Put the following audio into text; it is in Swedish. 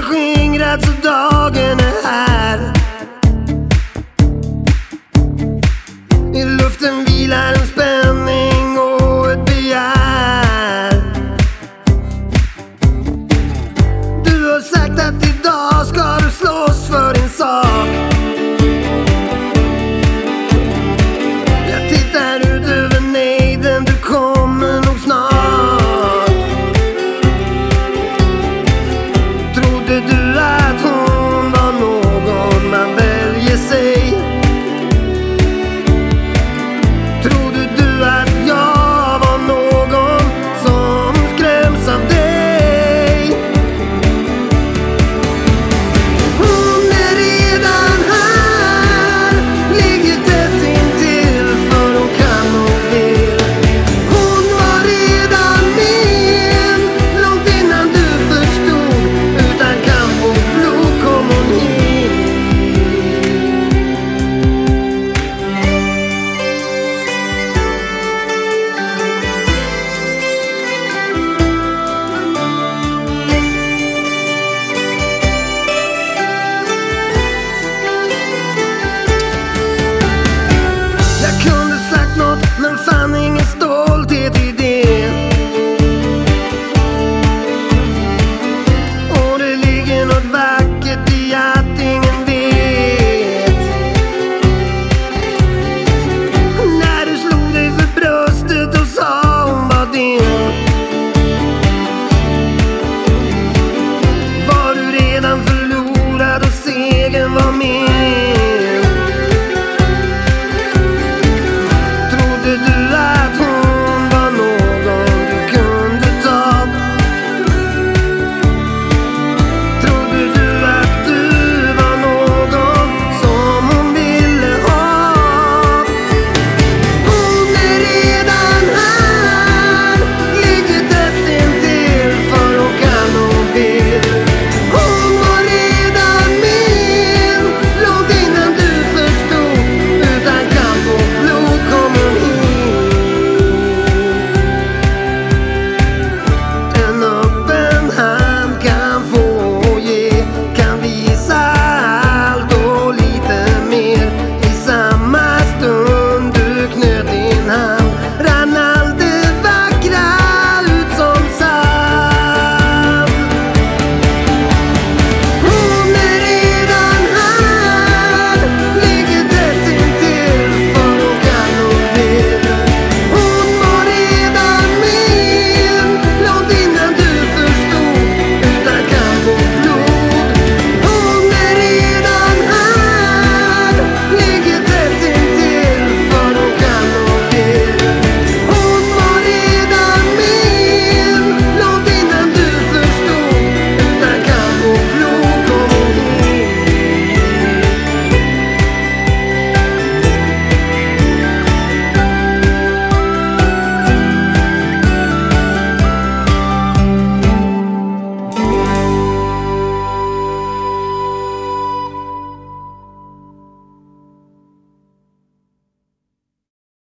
har skingrats och dagen är här. I luften vilar